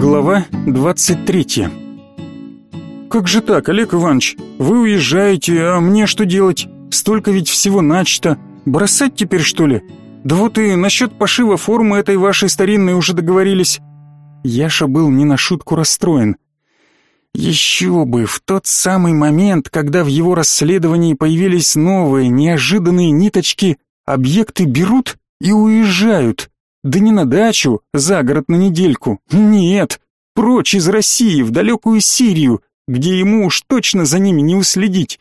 Глава 23 «Как же так, Олег Иванович? Вы уезжаете, а мне что делать? Столько ведь всего начато. Бросать теперь, что ли? Да вот и насчет пошива формы этой вашей старинной уже договорились». Яша был не на шутку расстроен. Еще бы, в тот самый момент, когда в его расследовании появились новые, неожиданные ниточки, объекты берут и уезжают. Да не на дачу, за город на недельку. Нет, прочь из России, в далекую Сирию, где ему уж точно за ними не уследить.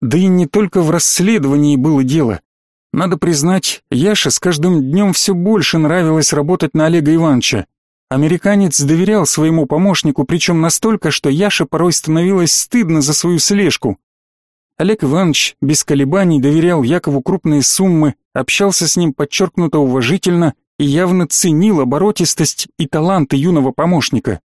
Да и не только в расследовании было дело. Надо признать, Яше с каждым днем все больше нравилось работать на Олега Ивановича. Американец доверял своему помощнику, причем настолько, что Яше порой становилось стыдно за свою слежку. Олег Иванович без колебаний доверял Якову крупные суммы, общался с ним подчеркнуто уважительно и явно ценил оборотистость и таланты юного помощника.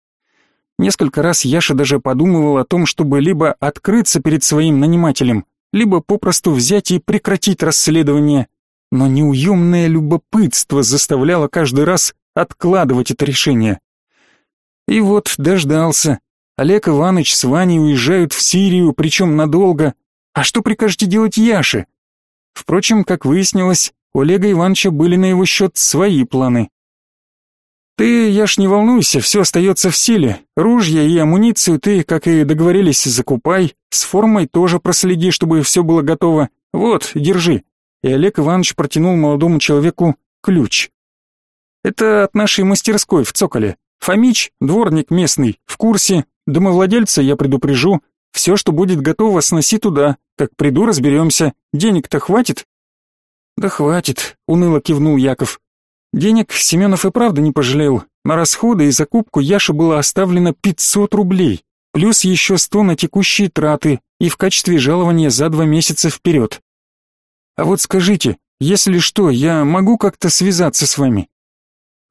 Несколько раз Яша даже подумывал о том, чтобы либо открыться перед своим нанимателем, либо попросту взять и прекратить расследование, но неуемное любопытство заставляло каждый раз откладывать это решение. И вот дождался. Олег Иванович с Ваней уезжают в Сирию, причем надолго, а что прикажете делать Яше? Впрочем, как выяснилось, у Олега Ивановича были на его счет свои планы. Ты, Яш, не волнуйся, все остается в силе. Ружья и амуницию ты, как и договорились, закупай. С формой тоже проследи, чтобы все было готово. Вот, держи. И Олег Иванович протянул молодому человеку ключ. Это от нашей мастерской в Цоколе. Фомич, дворник местный, в курсе. Домовладельца я предупрежу. Все, что будет готово, сноси туда. Как приду, разберемся. Денег-то хватит?» «Да хватит», — уныло кивнул Яков. Денег Семенов и правда не пожалел. На расходы и закупку Яше было оставлено 500 рублей, плюс еще 100 на текущие траты и в качестве жалования за два месяца вперед. «А вот скажите, если что, я могу как-то связаться с вами?»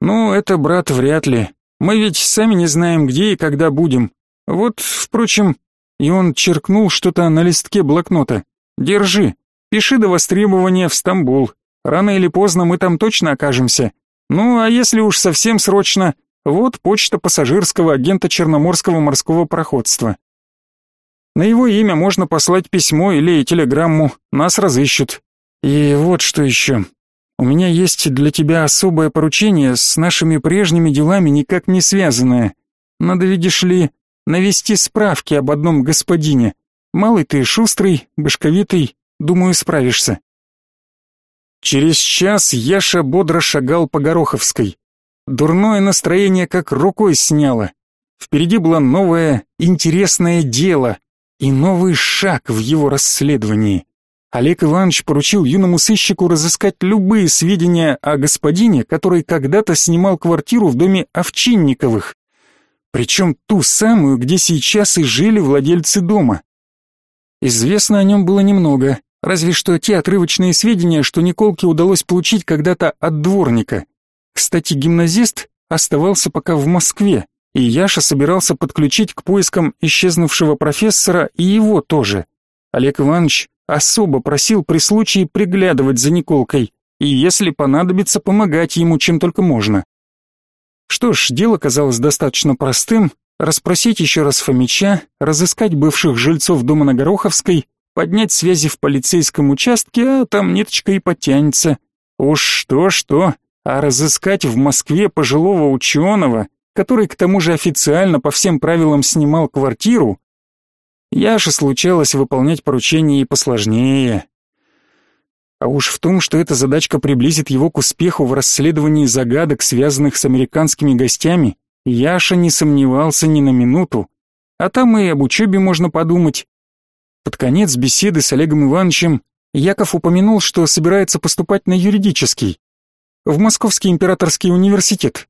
«Ну, это, брат, вряд ли. Мы ведь сами не знаем, где и когда будем. Вот, впрочем, и он черкнул что-то на листке блокнота. «Держи, пиши до востребования в Стамбул. Рано или поздно мы там точно окажемся. Ну, а если уж совсем срочно, вот почта пассажирского агента Черноморского морского проходства. На его имя можно послать письмо или телеграмму, нас разыщут. И вот что еще. У меня есть для тебя особое поручение с нашими прежними делами никак не связанное. Надо, видишь ли, навести справки об одном господине. Малый ты, шустрый, башковитый, думаю, справишься. Через час Яша бодро шагал по Гороховской. Дурное настроение как рукой сняло. Впереди было новое, интересное дело и новый шаг в его расследовании. Олег Иванович поручил юному сыщику разыскать любые сведения о господине, который когда-то снимал квартиру в доме Овчинниковых. Причем ту самую, где сейчас и жили владельцы дома. Известно о нем было немного, разве что те отрывочные сведения, что Николке удалось получить когда-то от дворника. Кстати, гимназист оставался пока в Москве, и Яша собирался подключить к поискам исчезнувшего профессора и его тоже. Олег Иванович особо просил при случае приглядывать за Николкой и, если понадобится, помогать ему чем только можно. Что ж, дело казалось достаточно простым. Расспросить еще раз Фомича, разыскать бывших жильцов дома на Гороховской, поднять связи в полицейском участке, а там ниточка и потянется. Уж что-что, а разыскать в Москве пожилого ученого, который к тому же официально по всем правилам снимал квартиру, Яше случалось выполнять поручения и посложнее. А уж в том, что эта задачка приблизит его к успеху в расследовании загадок, связанных с американскими гостями, Яша не сомневался ни на минуту. А там и об учебе можно подумать. Под конец беседы с Олегом Ивановичем Яков упомянул, что собирается поступать на юридический, в Московский императорский университет,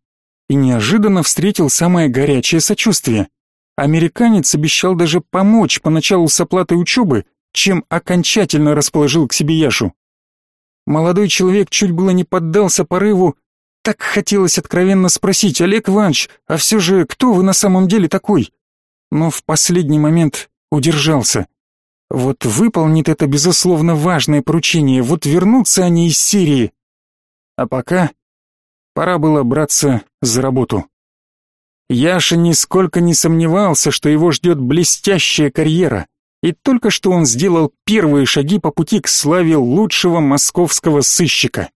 и неожиданно встретил самое горячее сочувствие. Американец обещал даже помочь поначалу с оплатой учебы, чем окончательно расположил к себе Яшу. Молодой человек чуть было не поддался порыву. Так хотелось откровенно спросить, Олег Иванович, а все же кто вы на самом деле такой? Но в последний момент удержался. Вот выполнит это, безусловно, важное поручение, вот вернутся они из Сирии. А пока пора было браться за работу. Яша нисколько не сомневался, что его ждет блестящая карьера, и только что он сделал первые шаги по пути к славе лучшего московского сыщика.